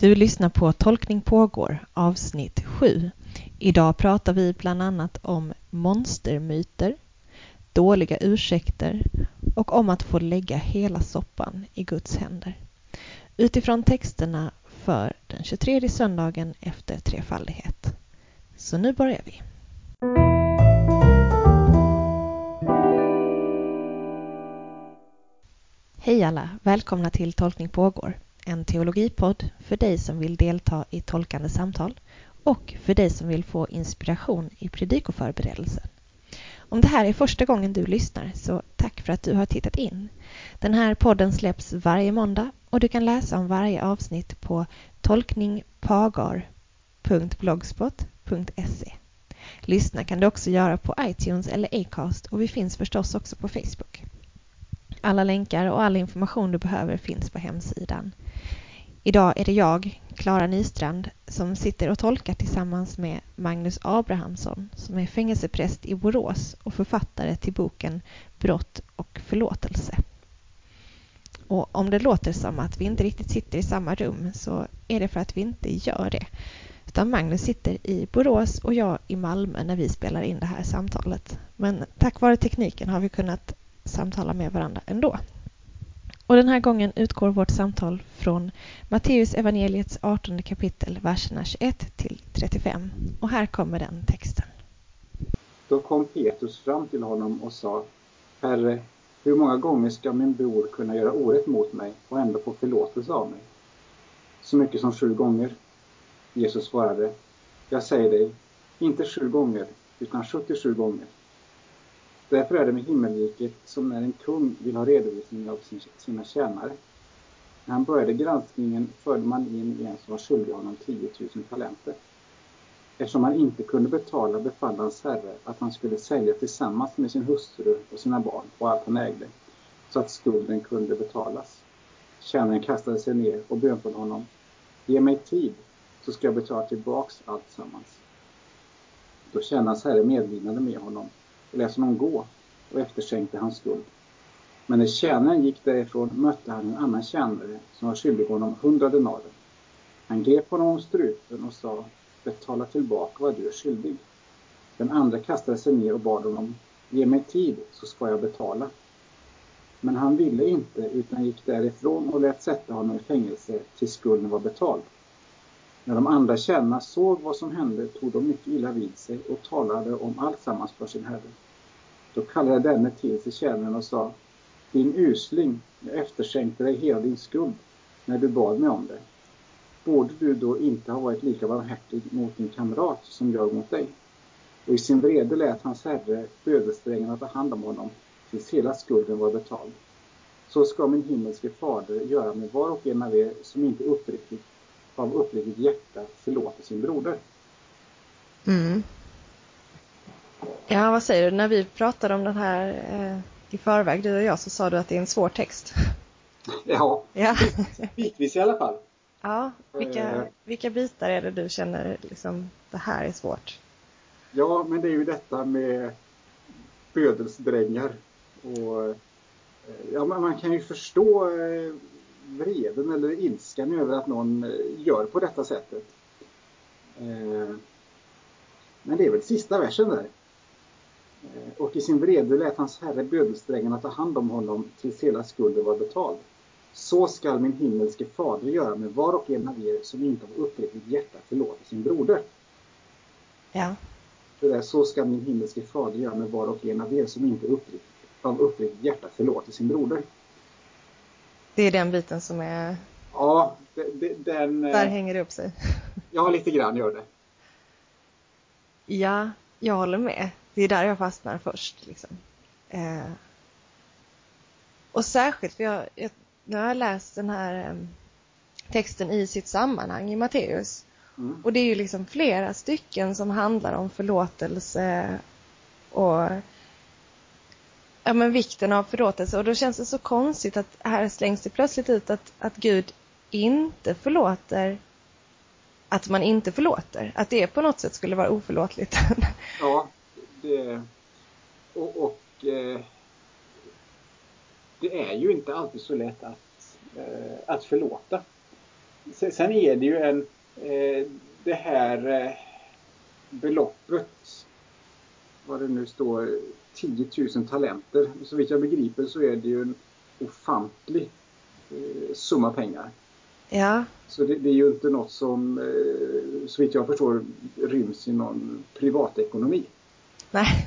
Du lyssnar på Tolkning pågår avsnitt 7. Idag pratar vi bland annat om monstermyter, dåliga ursäkter och om att få lägga hela soppan i Guds händer. Utifrån texterna för den 23 söndagen efter trefaldighet. Så nu börjar vi. Hej alla! Välkomna till Tolkning pågår en teologipodd för dig som vill delta i tolkande samtal och för dig som vill få inspiration i predikoförberedelsen. Om det här är första gången du lyssnar så tack för att du har tittat in. Den här podden släpps varje måndag och du kan läsa om varje avsnitt på tolkningpagar.blogspot.se. Lyssna kan du också göra på iTunes eller Acast och vi finns förstås också på Facebook. Alla länkar och all information du behöver finns på hemsidan. Idag är det jag, Klara Nystrand, som sitter och tolkar tillsammans med Magnus Abrahamsson som är fängelsepräst i Borås och författare till boken Brott och förlåtelse. Och om det låter som att vi inte riktigt sitter i samma rum så är det för att vi inte gör det. Utan Magnus sitter i Borås och jag i Malmö när vi spelar in det här samtalet. Men tack vare tekniken har vi kunnat samtala med varandra ändå. Och den här gången utgår vårt samtal från Matteus evangeliets 18 kapitel, verserna 21 till 35. Och här kommer den texten. Då kom Petrus fram till honom och sa Herre, hur många gånger ska min bror kunna göra orätt mot mig och ändå få förlåtelse av mig? Så mycket som sju gånger. Jesus svarade Jag säger dig, inte sju gånger, utan 77 gånger. Därför är det med himmelriket som när en kung vill ha redovisning av sina tjänare. När han började granskningen förde man in en som var skyldig honom 10 000 talenter. Eftersom han inte kunde betala befallde hans herre att han skulle sälja tillsammans med sin hustru och sina barn och allt han ägde, så att skulden kunde betalas. Tjänaren kastade sig ner och bönföll honom. Ge mig tid, så ska jag betala tillbaks allt sammans. Då kände hans herre medlidande med honom och lät honom gå och efterskänkte hans skuld. Men när tjänaren gick därifrån mötte han en annan tjänare som var skyldig honom hundra denarer. Han grep honom om strupen och sa betala tillbaka vad du är skyldig. Den andra kastade sig ner och bad honom ge mig tid så ska jag betala. Men han ville inte utan gick därifrån och lät sätta honom i fängelse tills skulden var betald. När de andra tjänarna såg vad som hände tog de mycket illa vid sig och talade om alltsammans för sin herre. Då kallade denne till sig tjänaren och sa Din usling, jag efterskänkte dig hela din skuld när du bad mig om det. Borde du då inte ha varit lika barmhärtig mot din kamrat som jag mot dig? Och i sin vrede lät hans herre bödelsträngarna ta hand om honom tills hela skulden var betald. Så ska min himmelske fader göra med var och en av er som inte uppriktigt av uppriktigt hjärta förlåter sin broder. Mm. Ja, vad säger du? När vi pratade om den här eh, i förväg, du och jag, så sa du att det är en svår text. Ja, ja. bitvis i alla fall. Ja, vilka, eh. vilka bitar är det du känner liksom, det här är svårt? Ja, men det är ju detta med bödelsdrängar och eh, ja, man kan ju förstå eh, vreden eller ilskan över att någon eh, gör på detta sättet. Eh, men det är väl sista versen där. Eh, och i sin vrede lät hans herre bödelsträngarna ta hand om honom tills hela skulden var betald. Så skall min himmelske fader göra med var och en av er som inte av uppriktigt hjärta förlåter sin broder. Ja. Det där, så skall min himmelske fader göra med var och en av er som inte uppriktigt, av uppriktigt hjärta förlåter sin broder. Det är den biten som är... Ja, den... Där eh, hänger det upp sig. Ja, lite grann gör det. Ja, jag håller med. Det är där jag fastnar först. Liksom. Eh... Och särskilt för jag, jag, nu har jag läst den här eh, texten i sitt sammanhang i Matteus. Mm. Och det är ju liksom flera stycken som handlar om förlåtelse och ja, men vikten av förlåtelse och då känns det så konstigt att här slängs det plötsligt ut att, att Gud inte förlåter att man inte förlåter. Att det på något sätt skulle vara oförlåtligt. ja, det, och, och eh, det är ju inte alltid så lätt att, eh, att förlåta. sen är det ju en, eh, det här beloppet, vad det nu står, 10 000 talenter. Så vitt jag begriper så är det ju en ofantlig eh, summa pengar. Ja. Så det, det, är ju inte något som, eh, så vitt jag förstår, ryms i någon privatekonomi. Nej,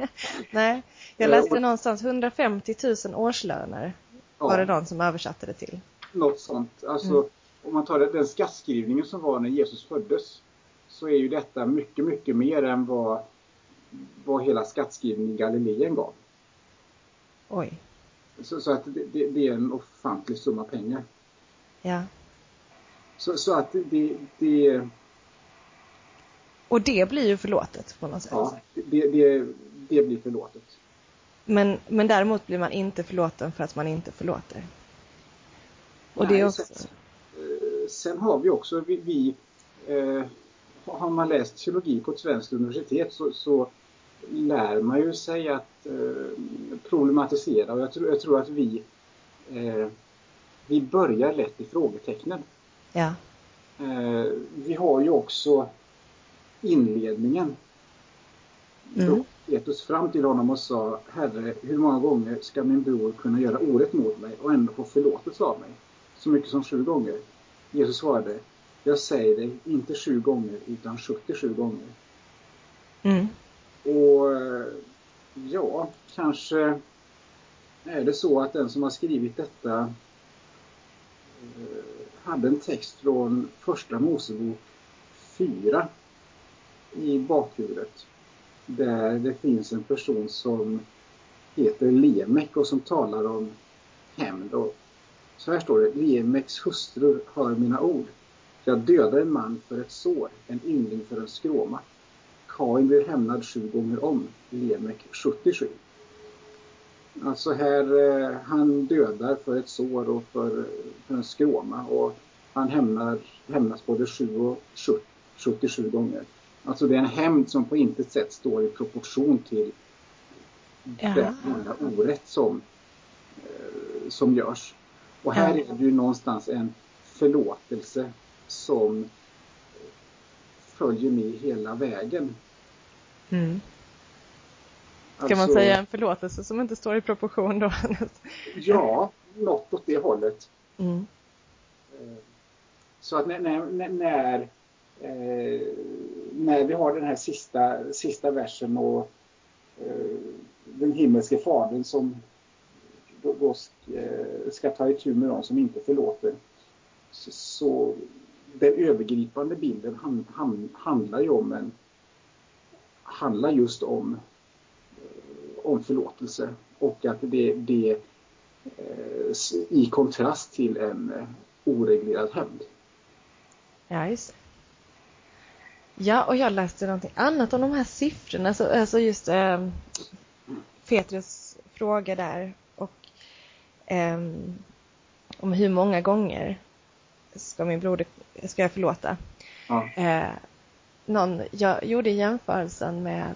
Nej. jag läste någonstans 150 000 årslöner ja. var det någon som översatte det till. Något sånt. Alltså, mm. om man tar den skattskrivningen som var när Jesus föddes så är ju detta mycket, mycket mer än vad, vad hela skattskrivningen i Galileen gav. Oj. Så, så att det, det, det, är en ofantlig summa pengar. Ja. Så, så att det, det... Och det blir ju förlåtet på något sätt. Ja, det, det, det blir förlåtet. Men, men däremot blir man inte förlåten för att man inte förlåter. Och Nej, det är också... Sen, eh, sen har vi också, vi, vi eh, har man läst teologi på ett svenskt universitet så, så lär man ju sig att eh, problematisera och jag tror, jag tror att vi eh, vi börjar lätt i frågetecknen. Ja. Eh, vi har ju också inledningen. Mm. Petrus fram till honom och sa Herre, hur många gånger ska min bror kunna göra orätt mot mig och ändå få förlåtelse av mig? Så mycket som sju gånger. Jesus svarade Jag säger dig, inte sju gånger utan 77 gånger. Mm. Och ja, kanske är det så att den som har skrivit detta eh, hade en text från första Mosebok 4 i bakhuvudet. Där det finns en person som heter Lemek och som talar om hämnd. Så här står det. Lemeks hustru hör mina ord. Jag dödar en man för ett sår, en yngling för en skråma. Kain blir hämnad sju gånger om, Lemek 77. Alltså här, eh, han dödar för ett sår och för, för en skråma och han hämnar, hämnas både 7 och 77 gånger. Alltså det är en hämnd som på intet sätt står i proportion till ja. lilla orätt som, eh, som görs. Och här ja. är det ju någonstans en förlåtelse som följer med hela vägen. Mm. Kan alltså, man säga en förlåtelse som inte står i proportion då? ja, något åt det hållet. Mm. Eh, så att när, när, när, eh, när, vi har den här sista, sista versen och eh, den himmelske fadern som då, då ska ta itu med dem som inte förlåter. Så, så den övergripande bilden han, han, handlar ju om en handlar just om om förlåtelse och att det, det eh, i kontrast till en eh, oreglerad hämnd. Ja, just det. Ja, och jag läste någonting annat om de här siffrorna, alltså, alltså just eh, Petrus fråga där och eh, om hur många gånger ska min broder, ska jag förlåta? Ja. Eh, någon, jag gjorde jämförelsen med,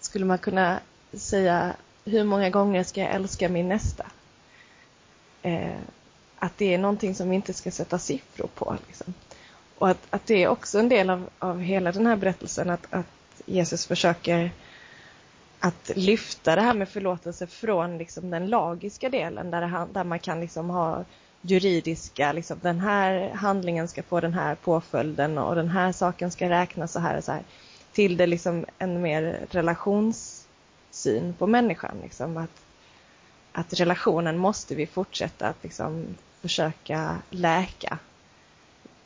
skulle man kunna säga hur många gånger ska jag älska min nästa? Eh, att det är någonting som vi inte ska sätta siffror på. Liksom. Och att, att det är också en del av, av hela den här berättelsen att, att Jesus försöker att lyfta det här med förlåtelse från liksom den lagiska delen där, det, där man kan liksom ha juridiska, liksom, den här handlingen ska få den här påföljden och den här saken ska räknas så här och så här. Till det liksom en mer relations syn på människan. Liksom, att, att relationen måste vi fortsätta att liksom, försöka läka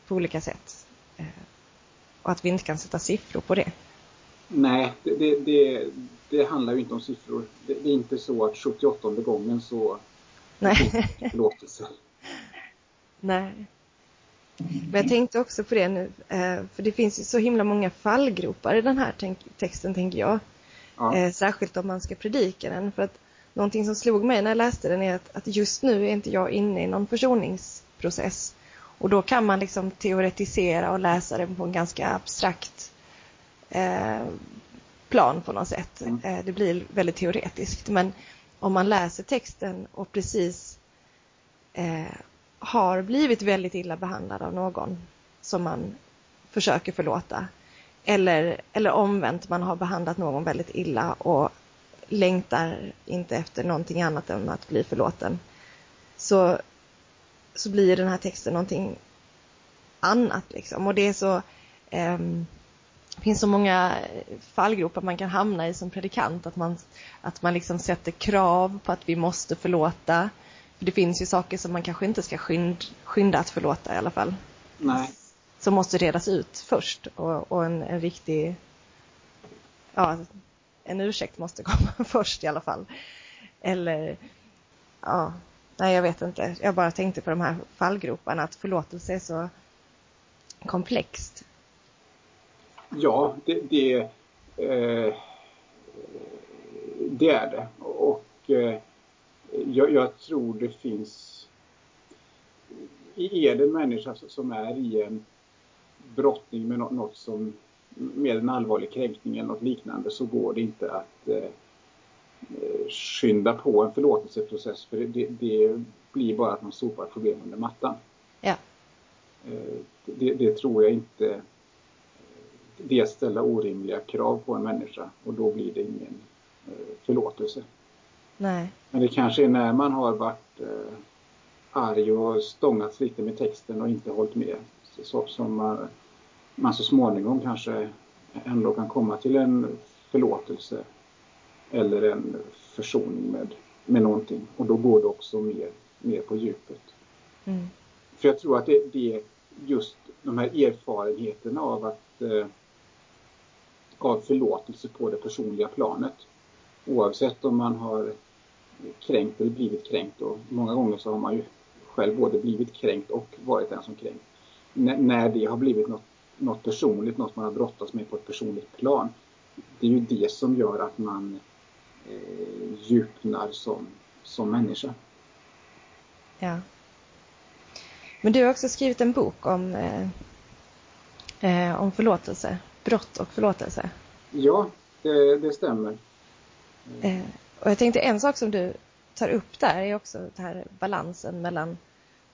på olika sätt. Eh, och att vi inte kan sätta siffror på det. Nej, det, det, det, det handlar ju inte om siffror. Det, är inte så att 78 gången så Nej. förlåtelse. Nej. Men jag tänkte också på det nu, eh, för det finns ju så himla många fallgropar i den här texten, tänker jag. Ja. Eh, särskilt om man ska predika den. För att någonting som slog mig när jag läste den är att, att just nu är inte jag inne i någon försoningsprocess. Och då kan man liksom teoretisera och läsa den på en ganska abstrakt eh, plan på något sätt. Mm. Det blir väldigt teoretiskt. Men om man läser texten och precis eh, har blivit väldigt illa behandlad av någon som man försöker förlåta. Eller, eller omvänt, man har behandlat någon väldigt illa och längtar inte efter någonting annat än att bli förlåten. Så, så blir den här texten någonting annat liksom. Och det är så eh, det finns så många fallgropar man kan hamna i som predikant, att man, att man liksom sätter krav på att vi måste förlåta. Det finns ju saker som man kanske inte ska skynda, skynda att förlåta i alla fall. Nej. Som måste redas ut först och, och en, en riktig, ja, en ursäkt måste komma först i alla fall. Eller, ja, nej jag vet inte. Jag bara tänkte på de här fallgroparna, att förlåtelse är så komplext. Ja, det, det, eh, det är det. Och eh, jag, jag, tror det finns... Är det en människa som är i en brottning med något som med en allvarlig kränkning eller något liknande så går det inte att eh, skynda på en förlåtelseprocess för det, det, blir bara att man sopar problem under mattan. Ja. Eh, det, det, tror jag inte det ställa orimliga krav på en människa och då blir det ingen eh, förlåtelse. Nej. Men det kanske är när man har varit eh, arg och stångats lite med texten och inte hållit med så, som man, man så småningom kanske ändå kan komma till en förlåtelse eller en försoning med, med någonting. Och då går det också mer, mer på djupet. Mm. För jag tror att det, det är just de här erfarenheterna av att eh, av förlåtelse på det personliga planet. Oavsett om man har kränkt eller blivit kränkt och många gånger så har man ju själv både blivit kränkt och varit den som kränkt. N när det har blivit något, något personligt, något man har brottats med på ett personligt plan. Det är ju det som gör att man eh, djupnar som, som människa. Ja. Men du har också skrivit en bok om, eh, eh om förlåtelse brott och förlåtelse. Ja, det, det stämmer. Eh, och jag tänkte en sak som du tar upp där är också den här balansen mellan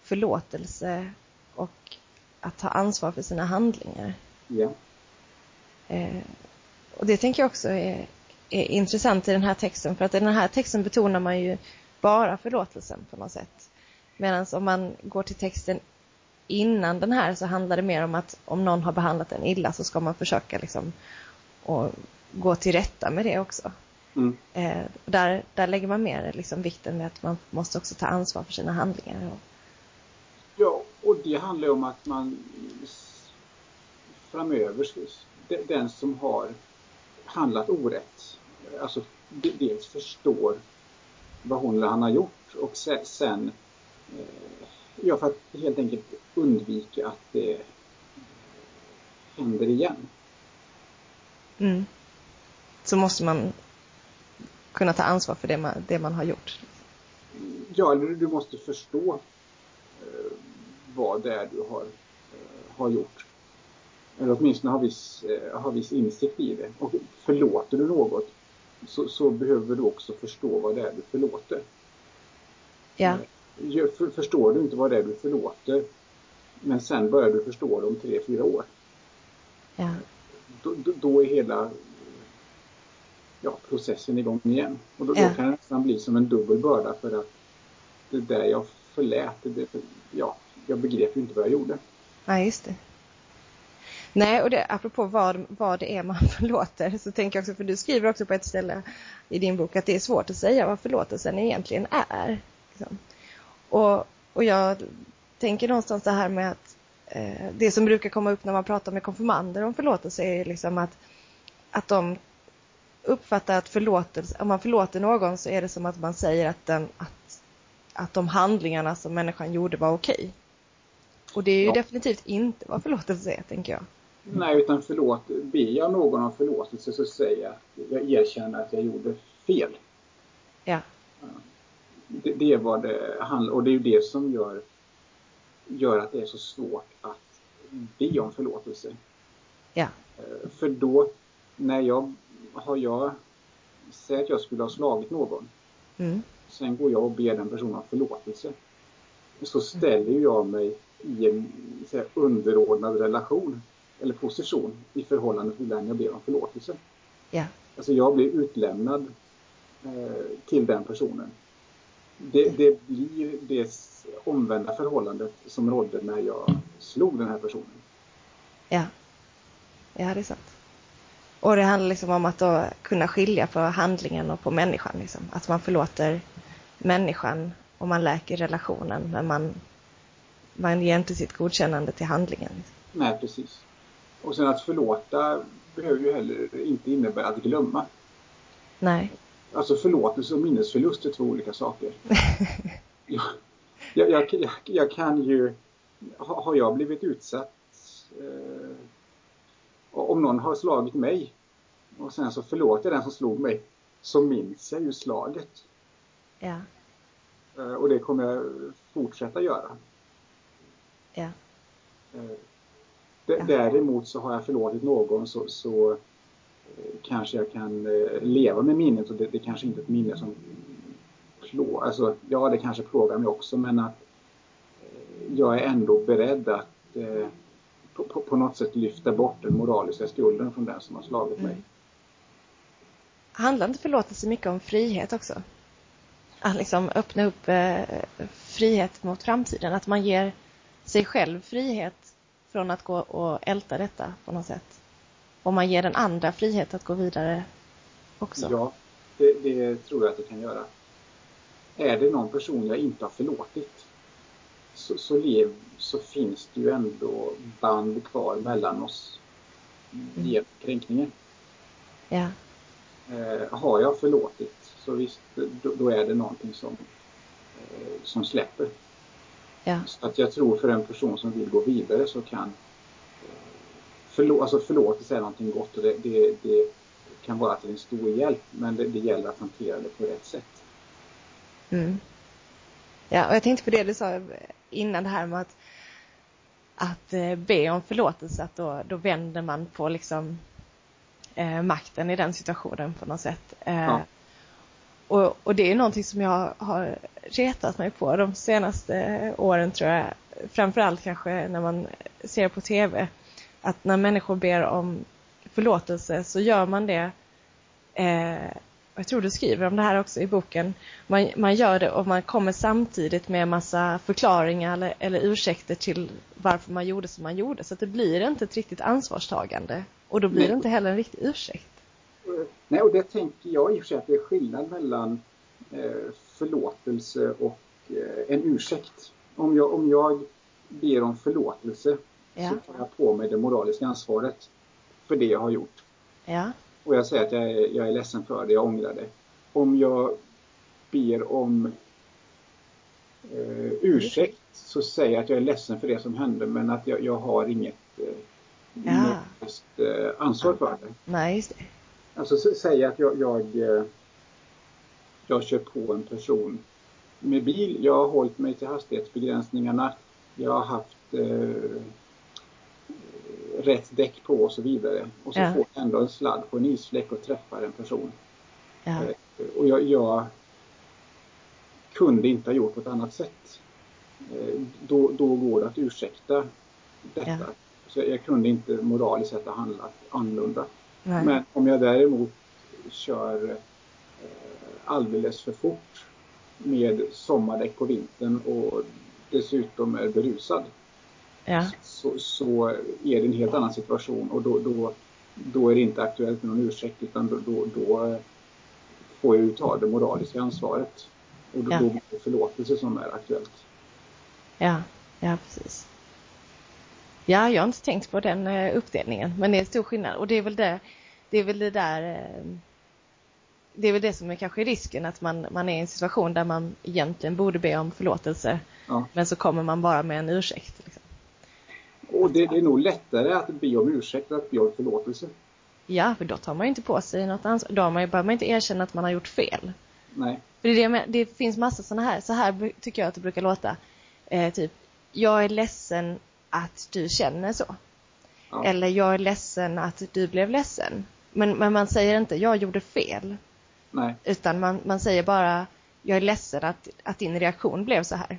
förlåtelse och att ta ansvar för sina handlingar. Ja. Eh, och det tänker jag också är, är intressant i den här texten för att i den här texten betonar man ju bara förlåtelsen på något sätt. Medan om man går till texten innan den här så handlar det mer om att om någon har behandlat en illa så ska man försöka liksom och gå till rätta med det också. Mm. Eh, där, där lägger man mer liksom vikten med att man måste också ta ansvar för sina handlingar. Och... Ja, och det handlar om att man framöver, den som har handlat orätt, alltså dels förstår vad hon eller han har gjort och sen eh, Ja, för att helt enkelt undvika att det händer igen. Mm. Så måste man kunna ta ansvar för det man, det man har gjort. Ja, eller du måste förstå eh, vad det är du har, eh, har gjort. Eller åtminstone ha viss, eh, ha viss insikt i det. Och förlåter du något så, så behöver du också förstå vad det är du förlåter. Ja. Eh, förstår du inte vad det är du förlåter. Men sen börjar du förstå det om tre, fyra år. Ja. Då, då, då är hela ja, processen igång igen. Och då, ja. då kan det nästan bli som en dubbel börda för att det där jag förlät, det, ja, jag begrep ju inte vad jag gjorde. Nej, just det. Nej, och det, apropå vad, vad det är man förlåter så tänker jag också, för du skriver också på ett ställe i din bok att det är svårt att säga vad förlåtelsen egentligen är. Liksom. Och, och jag tänker någonstans det här med att eh, det som brukar komma upp när man pratar med konfirmander om förlåtelse är liksom att, att de uppfattar att förlåtelse, om man förlåter någon så är det som att man säger att, den, att, att de handlingarna som människan gjorde var okej. Och det är ju ja. definitivt inte vad förlåtelse är, tänker jag. Nej, utan förlåt, ber jag någon om förlåtelse så säger jag att jag erkänner att jag gjorde fel. Ja det, det, är vad det handlar och det är ju det som gör, gör att det är så svårt att be om förlåtelse. Ja. Eh, för då, när jag har jag, säg att jag skulle ha slagit någon. Mm. Sen går jag och ber den personen om förlåtelse. så ställer jag mig i en här, underordnad relation eller position i förhållande till den jag ber om förlåtelse. Ja. Alltså jag blir utlämnad eh, till den personen. Det, det blir det omvända förhållandet som rådde när jag slog den här personen. Ja. Ja, det är sant. Och det handlar liksom om att då kunna skilja på handlingen och på människan. Liksom. Att man förlåter människan och man läker relationen men man, man ger inte sitt godkännande till handlingen. Liksom. Nej, precis. Och sen att förlåta behöver ju heller inte innebära att glömma. Nej. Alltså förlåtelse och minnesförlust är två olika saker. jag, jag, jag, jag, kan ju, har jag blivit utsatt eh, om någon har slagit mig och sen så förlåter jag den som slog mig så minns jag ju slaget. Ja. Eh, och det kommer jag fortsätta göra. Ja. Eh, däremot så har jag förlåtit någon så, så eh, kanske jag kan leva med minnet och det, det kanske inte är ett minne som plå, alltså ja det kanske plågar mig också men att jag är ändå beredd att på, på, på, något sätt lyfta bort den moraliska skulden från den som har slagit mig. Mm. Handlar inte förlåtelse mycket om frihet också? Att liksom öppna upp eh, frihet mot framtiden, att man ger sig själv frihet från att gå och älta detta på något sätt. Och man ger den andra frihet att gå vidare också. Ja, det, det tror jag att det kan göra. Är det någon person jag inte har förlåtit så, så, lev, så finns det ju ändå band kvar mellan oss genom mm. kränkningen. Ja. Eh, har jag förlåtit så visst, då, då är det någonting som, eh, som släpper. Ja. Så att jag tror för en person som vill gå vidare så kan eh, förlå, alltså förlåtelse är någonting gott och det, det, det kan vara till en stor hjälp men det, det gäller att hantera det på rätt sätt. Mm. Ja, och jag tänkte på det du sa innan det här med att, att eh, be om förlåtelse, att då, då vänder man på liksom eh, makten i den situationen på något sätt. Eh, ja. och, och det är någonting som jag har retat mig på de senaste åren tror jag. Framförallt kanske när man ser på tv. Att när människor ber om förlåtelse så gör man det eh, jag tror du skriver om det här också i boken, man, man gör det och man kommer samtidigt med en massa förklaringar eller, eller ursäkter till varför man gjorde som man gjorde. Så att det blir inte ett riktigt ansvarstagande och då blir Nej. det inte heller en riktig ursäkt. Nej, och det tänker jag i och för sig att det är skillnad mellan eh, förlåtelse och eh, en ursäkt. Om jag, om jag ber om förlåtelse ja. så tar jag på mig det moraliska ansvaret för det jag har gjort. Ja och jag säger att jag är, jag är ledsen för det, jag ångrar det. Om jag ber om eh, ursäkt så säger jag att jag är ledsen för det som hände men att jag, jag har inget eh, ja. eh, ansvar för det. Nej, just det. Alltså säg att jag, jag, eh, jag kör på en person med bil. Jag har hållit mig till hastighetsbegränsningarna. Jag har haft eh, rätt däck på och så vidare. Och så ja. får jag ändå en sladd på en isfläck och träffar en person. Ja. Eh, och jag, jag, kunde inte ha gjort på ett annat sätt. Eh, då, då går det att ursäkta detta. Ja. Så jag kunde inte moraliskt sett ha handlat annorlunda. Nej. Men om jag däremot kör eh, alldeles för fort med sommardäck på vintern och dessutom är berusad ja. så, så är det en helt annan situation och då, då, då är det inte aktuellt med någon ursäkt utan då, då, då får jag ju ta det moraliska ansvaret. Och då, ja. då blir det förlåtelse som är aktuellt. Ja, ja precis. Ja, jag har inte tänkt på den eh, uppdelningen, men det är stor skillnad och det är väl det, det är väl det där eh, det är väl det som är kanske risken att man, man är i en situation där man egentligen borde be om förlåtelse ja. men så kommer man bara med en ursäkt. Liksom. Och det, det, är nog lättare att be om ursäkt än att be om förlåtelse. Ja, för då tar man ju inte på sig något ansvar. Då behöver man inte erkänna att man har gjort fel. Nej. För det, det, det finns massa sådana här, så här tycker jag att det brukar låta. Eh, typ, jag är ledsen att du känner så. Ja. Eller jag är ledsen att du blev ledsen. Men, men man säger inte, jag gjorde fel. Nej. Utan man, man säger bara, jag är ledsen att, att din reaktion blev så här.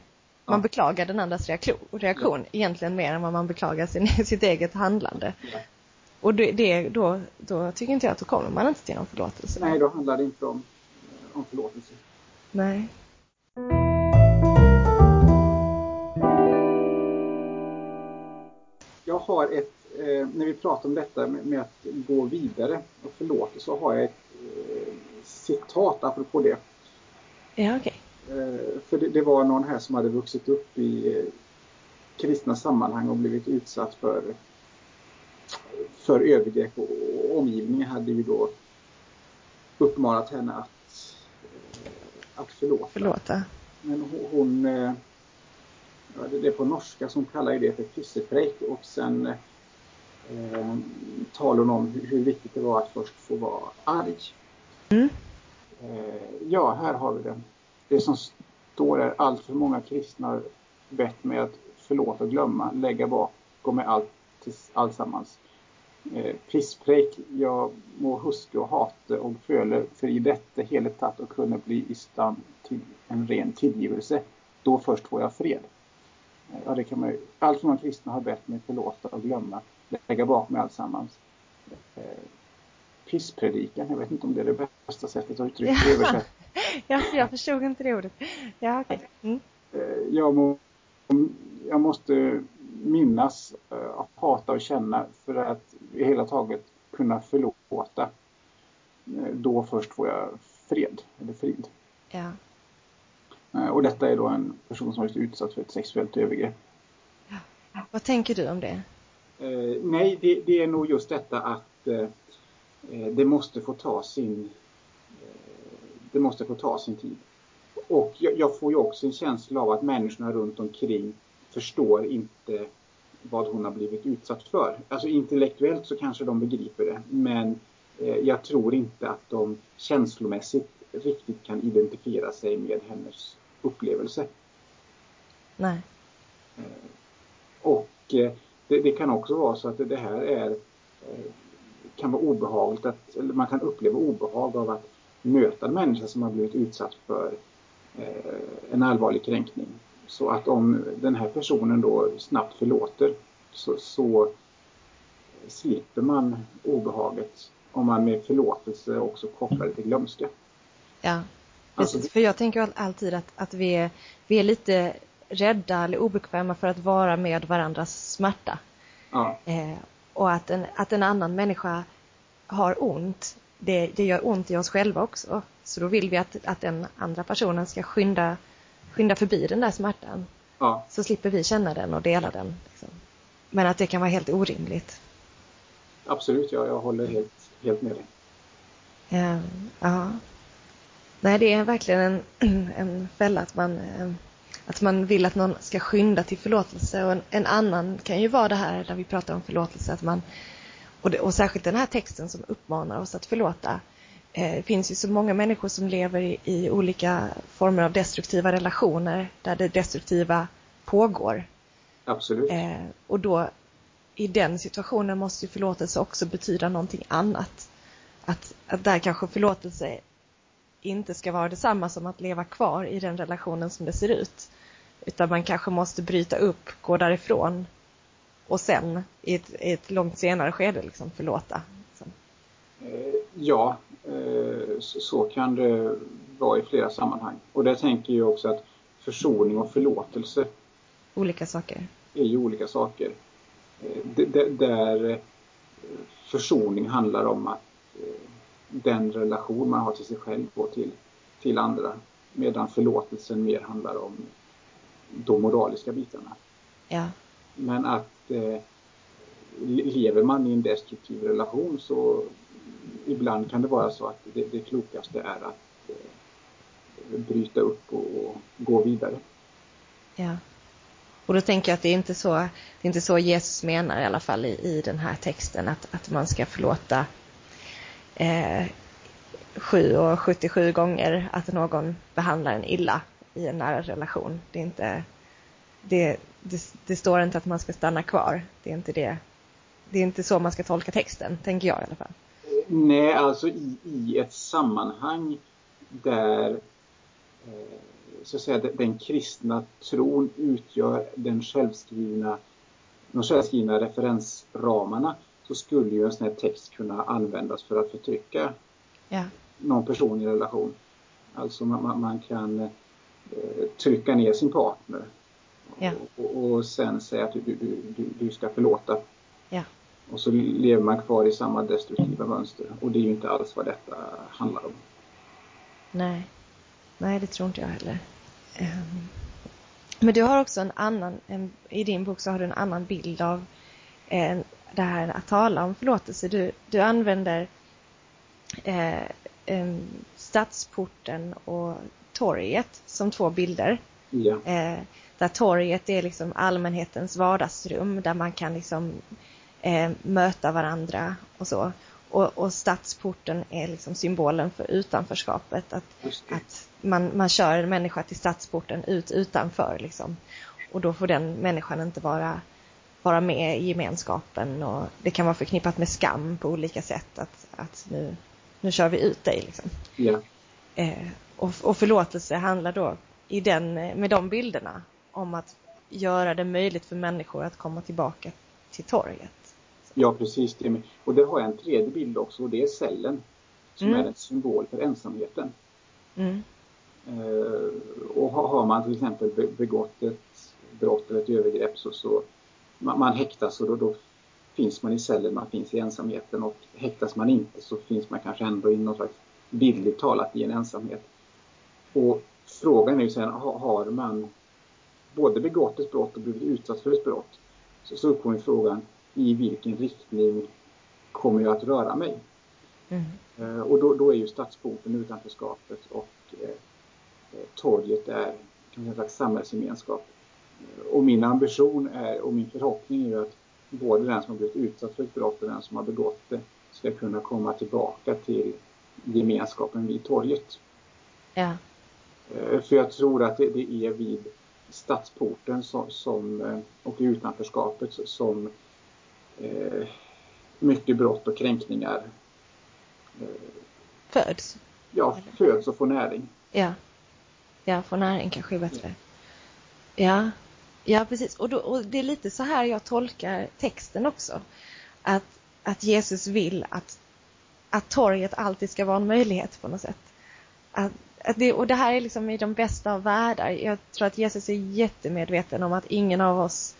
Man beklagar den andras reaktion, reaktion egentligen mer än vad man beklagar sin, sitt eget handlande. Ja. Och det, det, då, då tycker inte jag att då kommer man inte till någon förlåtelse. Nej, då handlar det inte om, om förlåtelse. Nej. Jag har ett, eh, när vi pratar om detta med, med att gå vidare och förlåta så har jag ett eh, citat apropå det. Ja, okej. Eh, för det, det var någon här som hade vuxit upp i eh, kristna sammanhang och blivit utsatt för, för övergrepp och, och omgivningen hade ju då uppmanat henne att, eh, att förlåta. Förlåta. Men hon, hon eh, ja, det är på norska som kallar ju det för pisseprejk och sen eh, talar hon om hur, viktigt det var att först få vara arg. Mm. Eh, ja, här har vi det. Det som står är allt för många kristna har bett mig att förlåta och glömma, lägga bakom mig allt tills allsammans. Eh, pissprek, jag må huske och hate och føle, för i detta hela tatt och kunna bli i stand till en ren tillgivelse. Då först får jag fred. Eh, Ja, det kan man. Allt för många kristna har bett mig förlåta och glömma, lägga bakom mig alltsammans. Eh, pisspredikan, jag vet inte om det är det bästa sättet att uttrycka det. översätta. Ja, jag förstod inte det ordet. Ja, okej. Mm. Eh, jag, må, jag måste minnas, eh, hata och känna för att i hela taget kunna förlåta. Eh, Då först får jag fred, eller frid. Ja. Och detta är då en person som varit utsatt för ett sexuellt övergrepp. Vad tänker du om det? Eh, nej, det, det är nog just detta att eh, det måste få ta sin det måste få ta sin tid. Och jag, jag får ju också en känsla av att människorna runt omkring förstår inte vad hon har blivit utsatt för. Alltså intellektuellt så kanske de begriper det, men eh, jag tror inte att de känslomässigt riktigt kan identifiera sig med hennes upplevelse. Nej. Och eh, det, det kan också vara så att det, här är eh, kan vara obehagligt att, eller man kan uppleva obehag av att möta en människa som har blivit utsatt för eh, en allvarlig kränkning. Så att om den här personen då snabbt förlåter så, så slipper man obehaget om man med förlåtelse också kopplar det till glömska. Ja, Alltså, precis. För jag tänker al- alltid att, att vi, är, vi är lite rädda eller obekväma för att vara med varandras smärta. Ja, Eh, och att en, att en annan människa har ont, det, det gör ont i oss själva också. Så då vill vi att, att den andra personen ska skynda, skynda förbi den där smärtan. ja, Så slipper vi känna den och dela den. Liksom. Men att det kan vara helt orimligt. absolut. Jag, jag håller helt, helt med dig. Eh, ja. Nej, det är verkligen en, en fälla att man, eh, att man vill att någon ska skynda till förlåtelse. Och en, en annan kan ju vara det här där vi pratar om förlåtelse. Att man, och, det, och särskilt den här texten som uppmanar oss att förlåta. Eh, Det finns ju så många människor som lever i, i olika former av destruktiva relationer där det destruktiva pågår. Absolut. Eh, och då i den situationen måste ju förlåtelse också betyda någonting annat. Att, att där kanske förlåtelse inte ska vara detsamma som att leva kvar i den relationen som det ser ut. Utan man kanske måste bryta upp, gå därifrån och sen i ett, i ett långt senare skede liksom förlåta. Eh, Ja, eh, så kan det vara i flera sammanhang. Och där tänker jag också att försoning och förlåtelse Olika saker. är ju olika saker. Eh, Där försoning handlar om att den relation man har till sig själv och till, till andra. Medan förlåtelsen mer handlar om de moraliska bitarna. Ja, men att eh, lever man i en destruktiv relation så ibland kan det vara så att det, det klokaste är att eh, bryta upp och, och gå vidare. ja. Och då tänker jag att det är inte så, det är inte så Jesus menar i alla fall i, i den här texten att, att man ska förlåta eh, 7 och 77 gånger att någon behandlar en illa i en nära relation. Det är inte, det, det, det står inte att man ska stanna kvar. Det är inte det. Det är inte så man ska tolka texten, tänker jag i alla fall. Nej, alltså i, i ett sammanhang där eh, så att säga, den kristna tron utgör den självskrivna, de självskrivna referensramarna så skulle ju en sån här text kunna användas för att förtrycka ja. någon person i relation. Alltså man, man kan eh, trycka ner sin partner ja. och, och, sen säga att du, du, du, du ska förlåta. Ja. Och så lever man kvar i samma destruktiva mönster och det är ju inte alls vad detta handlar om. Nej, nej det tror inte jag heller. Um, men du har också en annan, en, i din bok så har du en annan bild av eh, det här att tala om förlåtelse. Du, du använder eh, eh, stadsporten och torget som två bilder. Ja. Där torget är liksom allmänhetens vardagsrum där man kan liksom eh, möta varandra och så. Och, och stadsporten är liksom symbolen för utanförskapet. Att, att man, man kör en människa till stadsporten ut utanför liksom. Och då får den människan inte vara, vara med i gemenskapen och det kan vara förknippat med skam på olika sätt. Att, att nu, nu kör vi ut dig liksom. Ja. Eh, och, och förlåtelse handlar då i den, med de bilderna om att göra det möjligt för människor att komma tillbaka till torget. Ja, precis. Det. Och där har jag en tredje bild också och det är cellen som mm. är en symbol för ensamheten. Mm. Uh, och har man till exempel begått ett brott eller ett övergrepp så, så man, man häktas och då, då, finns man i cellen, man finns i ensamheten och häktas man inte så finns man kanske ändå i något slags bildligt talat i en ensamhet. Och frågan är ju sen, har man både begått ett brott och blivit utsatt för ett brott så, så uppkommer frågan i vilken riktning kommer jag att röra mig? Mm. Eh, och då, då, är ju stadsporten utanförskapet och eh, eh torget är kan man samhällsgemenskap. Eh, och min ambition är, och min förhoppning är att både den som har blivit utsatt för ett brott och den som har begått det ska kunna komma tillbaka till gemenskapen vid torget. Ja. För jag tror att det, det är vid stadsporten som, som, och utanförskapet som eh, mycket brott och kränkningar eh, föds. Ja, föds och får näring. Ja. Ja, får näring kanske är bättre. Ja, ja precis. Och, då, och det är lite så här jag tolkar texten också. Att, att Jesus vill att, att torget alltid ska vara en möjlighet på något sätt. Att det, och det här är liksom i de bästa av världar. Jag tror att Jesus är jättemedveten om att ingen av oss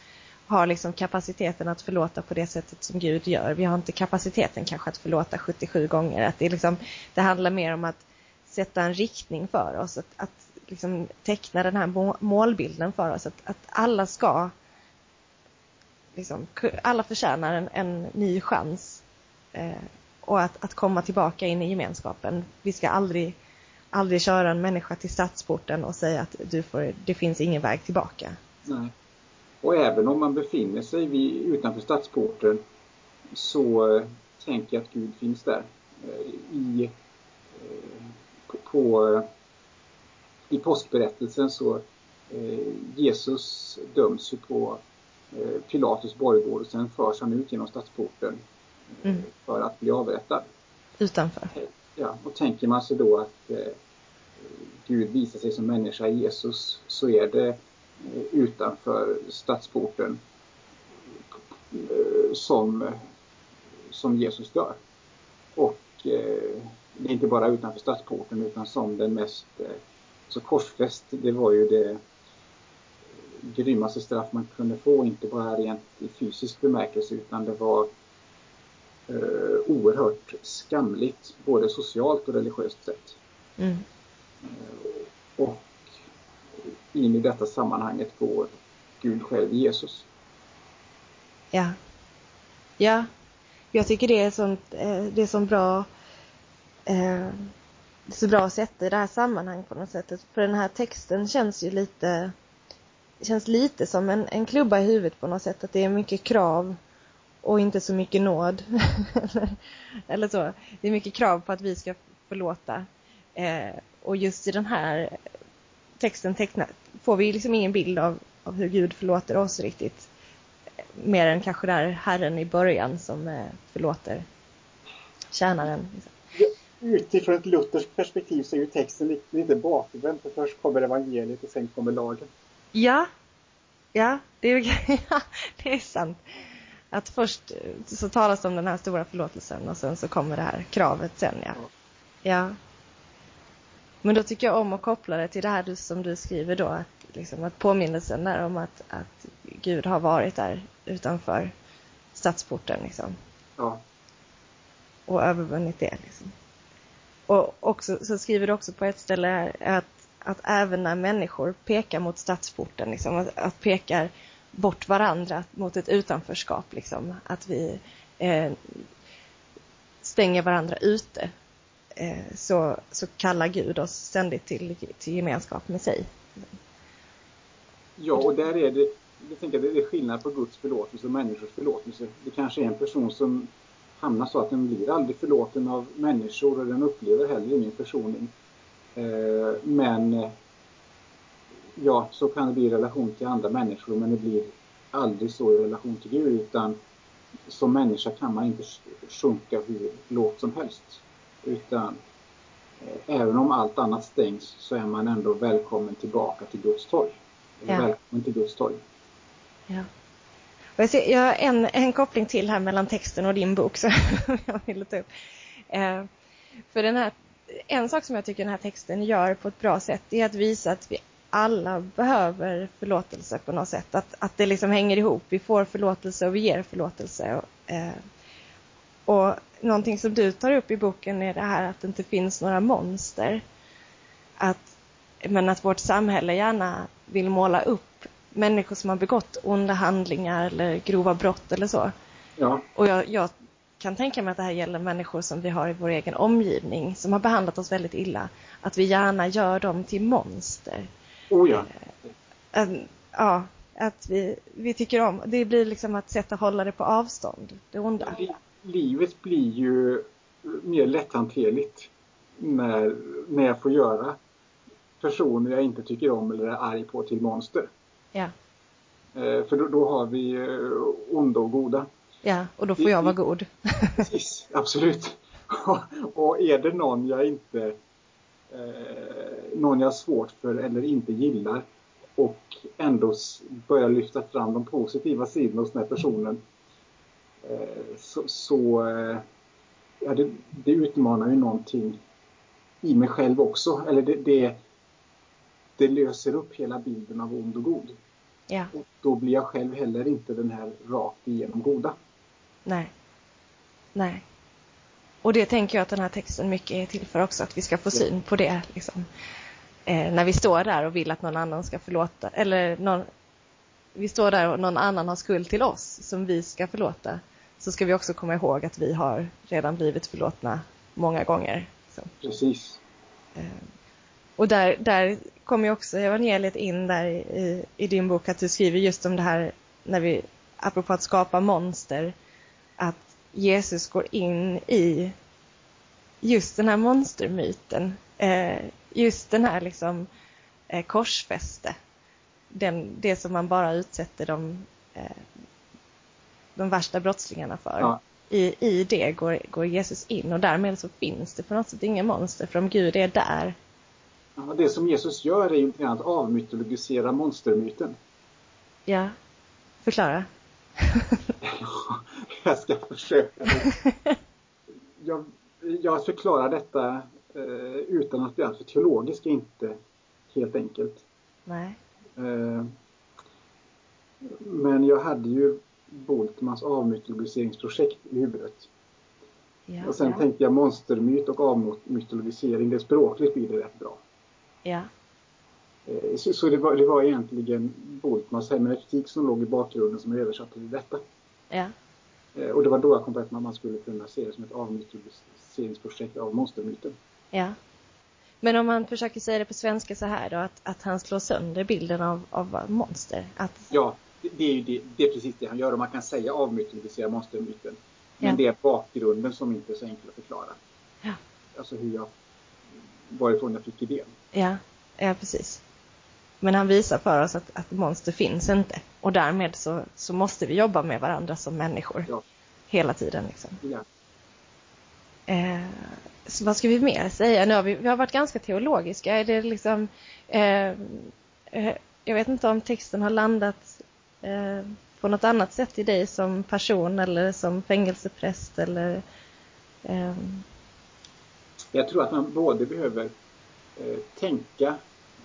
har liksom kapaciteten att förlåta på det sättet som Gud gör. Vi har inte kapaciteten kanske att förlåta 77 gånger. Att det, är liksom, det handlar mer om att sätta en riktning för oss. Att, att liksom teckna den här målbilden för oss. Att, att alla ska liksom, alla förtjänar en, en ny chans. Eh, och att, att komma tillbaka in i gemenskapen. Vi ska aldrig, aldrig köra en människa till stadsporten och säga att du får, det finns ingen väg tillbaka. Nej. Och även om man befinner sig vid, utanför stadsporten så eh, tänker jag att Gud finns där. Eh, I, eh, på, på, I påskberättelsen så Jesus döms ju på Pilatus borggård och sen förs han ut genom stadsporten mm. för att bli avrättad. Utanför? Ja, och tänker man sig då att eh, Gud visar sig som människa i Jesus så är det eh, utanför stadsporten eh, som, som Jesus dör. Och eh, det är inte bara utanför stadsporten utan som den mest, eh, så korsfäst, det var ju det eh, grymmaste straff man kunde få, inte bara rent i fysisk bemärkelse utan det var eh, oerhört skamligt, både socialt och religiöst sett. Mm. Och in i detta sammanhanget går Gud själv, Jesus. Ja. Ja. Jag tycker det är sånt, eh, det är så bra eh, så bra sätt i det här sammanhanget på något sätt. För den här texten känns ju lite känns lite som en, en klubba i huvudet på något sätt. Att det är mycket krav och inte så mycket nåd. Eller så. Det är mycket krav på att vi ska förlåta. Eh, och just i den här texten tecknat får vi liksom ingen bild av, av hur Gud förlåter oss riktigt. Mer än kanske där Herren i början som eh, förlåter tjänaren. Liksom. utifrån ett lutherskt perspektiv så är ju texten lite, bakvänd. För först kommer evangeliet och sen kommer lagen. Ja, ja, det är, det är sant. Att först så talas det om den här stora förlåtelsen och sen så kommer det här kravet sen ja. Ja. Men då tycker jag om att koppla det till det här som du skriver då, att, liksom, att påminnelsen där om att, att Gud har varit där utanför stadsporten liksom. Ja. Och övervunnit det liksom. Och också, så skriver du också på ett ställe här att, att även när människor pekar mot stadsporten, liksom, att, att pekar bort varandra mot ett utanförskap, liksom, att vi eh, stänger varandra ute, eh, så, så kallar Gud oss ständigt till, till gemenskap med sig. Ja, och där är det, jag tänker det är skillnad på Guds förlåtelse och människors förlåtelse. Det kanske är en person som hamnar så att den blir aldrig förlåten av människor och den upplever heller ingen försoning. Eh, men ja, så kan det bli i relation till andra människor men det blir aldrig så i relation till Gud utan som människa kan man inte sjunka hur lågt som helst. Utan eh, även om allt annat stängs så är man ändå välkommen tillbaka till Guds torg. Ja. Välkommen till Guds torg. Ja. Och jag, ser, jag har en, en koppling till här mellan texten och din bok som jag ville ta upp. Eh, för den här, en sak som jag tycker den här texten gör på ett bra sätt är att visa att vi alla behöver förlåtelse på något sätt. Att, att det liksom hänger ihop. Vi får förlåtelse och vi ger förlåtelse. Och, eh, och någonting som du tar upp i boken är det här att det inte finns några monster. Att, men att vårt samhälle gärna vill måla upp människor som har begått onda handlingar eller grova brott eller så. Ja. Och jag, jag kan tänka mig att det här gäller människor som vi har i vår egen omgivning som har behandlat oss väldigt illa. Att vi gärna gör dem till monster. Oh ja. Äh, ja, att vi, vi tycker om, det blir liksom att hålla det på avstånd, det onda. Livet blir ju mer lätthanterligt när, när jag får göra personer jag inte tycker om eller är arg på till monster. Ja. Eh, för då, då, har vi eh, onda och goda. Ja, och då får jag vara god. Precis, absolut. och är det någon jag inte eh, någon jag har svårt för eller inte gillar och ändå börjar lyfta fram de positiva sidorna hos den här personen eh, så, så eh, ja, det, det, utmanar ju någonting i mig själv också. Eller det, det, det löser upp hela bilden av ond och god. Ja. Och då blir jag själv heller inte den här rakt igenom goda. Nej. Nej. Och det tänker jag att den här texten mycket är till för också, att vi ska få syn på det. Liksom. Eh, när vi står där och vill att någon annan ska förlåta, eller någon, vi står där och någon annan har skuld till oss som vi ska förlåta, så ska vi också komma ihåg att vi har redan blivit förlåtna många gånger. Så. Precis. Eh, och där, där kommer också evangeliet in där i, i din bok, att du skriver just om det här, när vi, apropå att skapa monster, att Jesus går in i just den här monstermyten. Eh, just den här liksom eh, korsfäste. Den, det som man bara utsätter de, eh, de värsta brottslingarna för. Ja. I, I det går, går Jesus in och därmed så finns det på något sätt inga monster för om Gud är där. Ja, det som Jesus gör är ju att avmytologisera monstermyten. Ja, förklara. jag ska försöka. Jag, jag förklarar detta utan att bli alltför teologisk, inte helt enkelt. Nej. Eh, men jag hade ju Boltmans avmytologiseringsprojekt i huvudet. Ja, och sen ja. tänkte jag monstermyt och avmytologisering, det språkligt blir det rätt bra. Ja. Eh, så, så det, var, det var egentligen Boltmans hermeneutik som låg i bakgrunden som jag översatte till detta. Ja. Eh, Och det var då jag kom på att man skulle kunna se det som ett avmytologiseringsprojekt av monstermyten. Ja. Men om man försöker säga det på svenska så här då, att, att han slår sönder bilden av, av monster. Att, Ja, det, är ju det, det är precis det han gör och man kan säga avmytologisera monstermyten. Men Ja. det är bakgrunden som inte är så enkel att förklara. Ja. Alltså hur jag, varifrån jag fick idén. ja, ja, precis. Men han visar för oss att, att monster finns inte. Och därmed så, så måste vi jobba med varandra som människor. Ja. Hela tiden liksom. Ja. Eh, så vad ska vi mer säga? Nu har vi, vi har varit ganska teologiska. Är det liksom, eh, eh, jag vet inte om texten har landat eh, på något annat sätt i dig som person eller som fängelsepräst eller ehm. Jag tror att man både behöver eh, tänka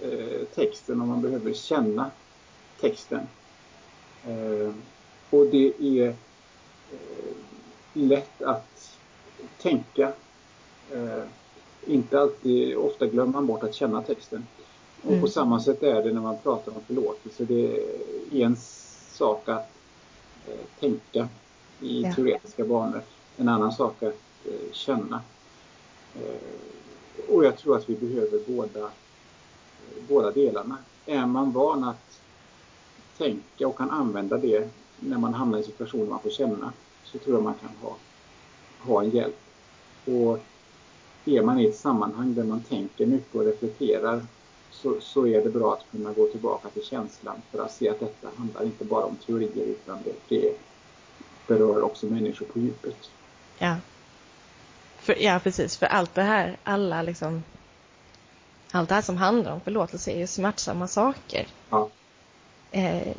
eh, texten och man behöver känna texten. Eh, och det är eh, lätt att tänka. Eh, inte alltid, ofta glömmer man bort att känna texten. Och på Mm. samma sätt är det när man pratar om förlåtelse. Det är en sak att eh, tänka i Ja. teoretiska banor. En annan sak att eh, känna. Eh, och jag tror att vi behöver båda, båda delarna. Är man van att tänka och kan använda det när man hamnar i situationer man får känna så tror jag man kan ha, ha en hjälp. Och är man i ett sammanhang där man tänker mycket och reflekterar så, så är det bra att kunna gå tillbaka till känslan för att se att detta handlar inte bara om teorier utan det, det berör också människor på djupet. Ja. För, ja, precis. För allt det här, alla liksom... Allt det här som handlar om förlåtelse är ju smärtsamma saker. Ja, Eh,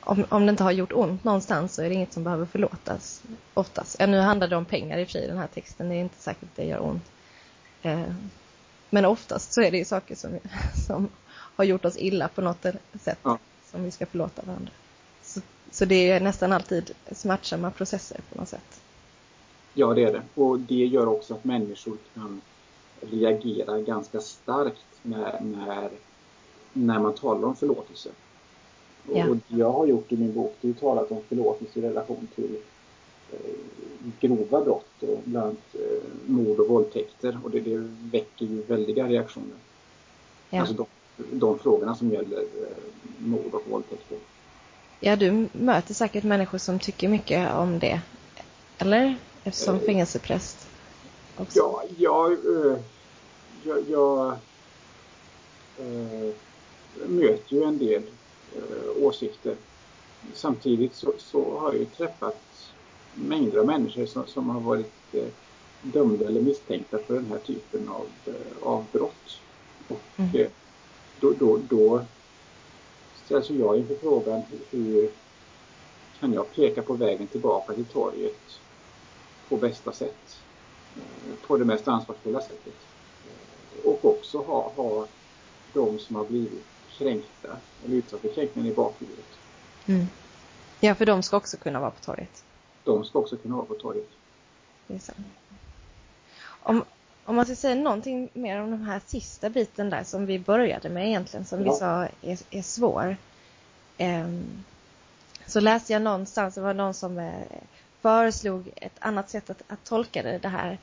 om, om det inte har gjort ont någonstans så är det inget som behöver förlåtas. Oftast. Ja, nu handlar det om pengar i och för sig, den här texten. Det är inte säkert det gör ont. Eh, men oftast så är det ju saker som, som har gjort oss illa på något sätt. Ja. Som vi ska förlåta varandra. Så, så det är nästan alltid smärtsamma processer på något sätt. ja, det är det. Och det gör också att människor kan reagera ganska starkt när, när, när man talar om förlåtelse. Ja. Och det jag har gjort i min bok, det är talat om förlåtelse i relation till eh, grova brott, och bland annat eh, mord och våldtäkter. Och det, det väcker ju väldiga reaktioner. Ja. Alltså de, de frågorna som gäller eh, mord och våldtäkter. Ja, du möter säkert människor som tycker mycket om det. Eller? Eftersom Eh. fängelsepräst. Också. Ja, jag, jag, jag möter ju en del åsikter. Samtidigt så, så har jag ju träffat mängder av människor som, som har varit eh, dömda eller misstänkta för den här typen av, eh, av brott. Och Mm. eh, då, då, då ställs jag inför frågan hur kan jag peka på vägen tillbaka till torget på bästa sätt? eh, På det mest ansvarsfulla sättet. Eh, Och också ha, ha de som har blivit kränkta eller utsatta för kränkningen i bakhuvudet. Mm. Ja, för de ska också kunna vara på torget. De ska också kunna vara på torget. Det är sant. Om, om man ska säga någonting mer om den här sista biten där som vi började med egentligen, som vi Ja. sa är, är svår. Ehm, så läste jag någonstans, det var någon som eh, föreslog ett annat sätt att, att tolka det, det här.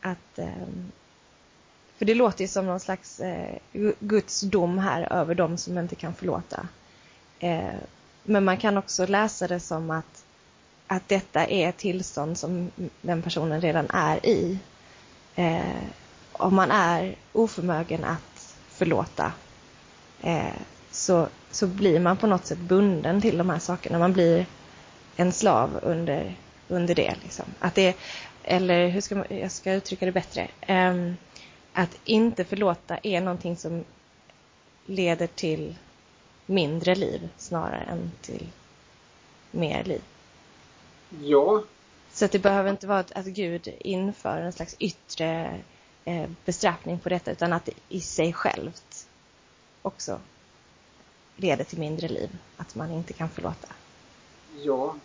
Att, ehm, för det låter ju som någon slags eh, Guds dom här över dem som inte kan förlåta. Eh, men man kan också läsa det som att, att detta är ett tillstånd som den personen redan är i. Eh, om man är oförmögen att förlåta eh, så, så blir man på något sätt bunden till de här sakerna. Man blir en slav under, under det. Liksom. Att det eller hur ska man, jag ska uttrycka det bättre. Ehm, att inte förlåta är någonting som leder till mindre liv snarare än till mer liv. Ja, Så att det behöver inte vara att, Gud inför en slags yttre eh, bestraffning på detta utan att det i sig självt också leder till mindre liv. Att man inte kan förlåta. ja.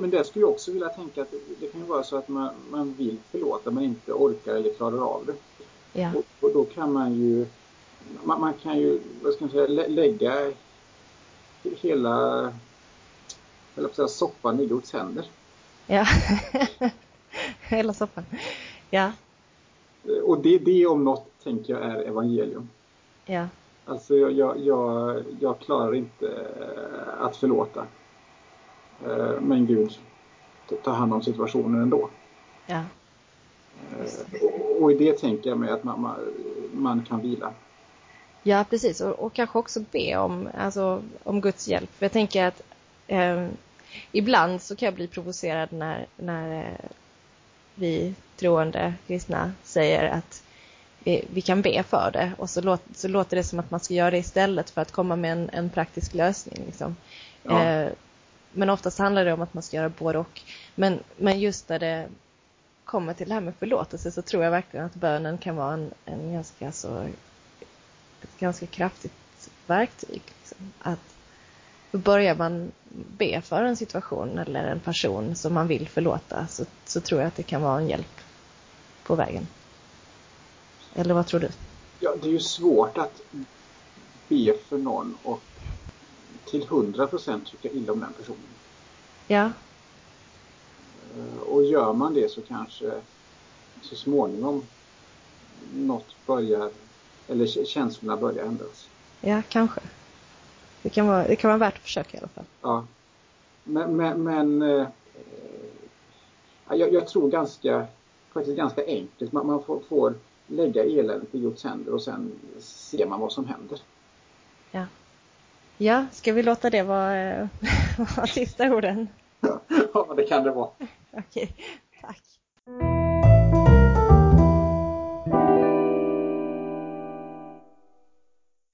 Men där skulle jag också vilja tänka att det, det kan ju vara så att man, man vill förlåta men inte orkar eller klarar av det. Ja, Och, och då kan man ju man, man kan ju, vad ska man säga, lä, lägga hela, eller säga, soppan i Guds händer. ja. Hela soppan. Ja, Och det, det om något tänker jag är evangelium. ja, Alltså jag, jag, jag, jag klarar inte eh, att förlåta. Eh, Men Gud tar hand om situationen ändå. ja. Och, i det tänker jag mig att man, man, man kan vila. Ja, precis. Och, och kanske också be om, alltså, om Guds hjälp. Jag tänker att eh, ibland så kan jag bli provocerad när, när, eh, vi troende kristna säger att vi, vi kan be för det och så, låt, så låter det som att man ska göra det istället för att komma med en, en praktisk lösning. Liksom. Ja. Eh, men oftast handlar det om att man ska göra både och. Men, men just när det kommer till det här med förlåtelse så tror jag verkligen att bönen kan vara en, en ganska så ett ganska kraftigt verktyg. Liksom. Att börjar man be för en situation eller en person som man vill förlåta så, så tror jag att det kan vara en hjälp på vägen. Eller vad tror du? Ja, det är ju svårt att be för någon och till hundra procent tycka illa om den personen. Ja. Eh, och gör man det så kanske så småningom något börjar, eller känslorna börjar ändras. Ja, kanske. Det kan vara, det kan vara värt att försöka i alla fall. Ja. Men, men, men eh, jag, jag, tror ganska, faktiskt ganska enkelt. Man, man får, får lägga eländet i Guds händer och sen ser man vad som händer. Ja. Ja, ska vi låta det vara, vara sista orden? Ja, det kan det vara. Okej, tack.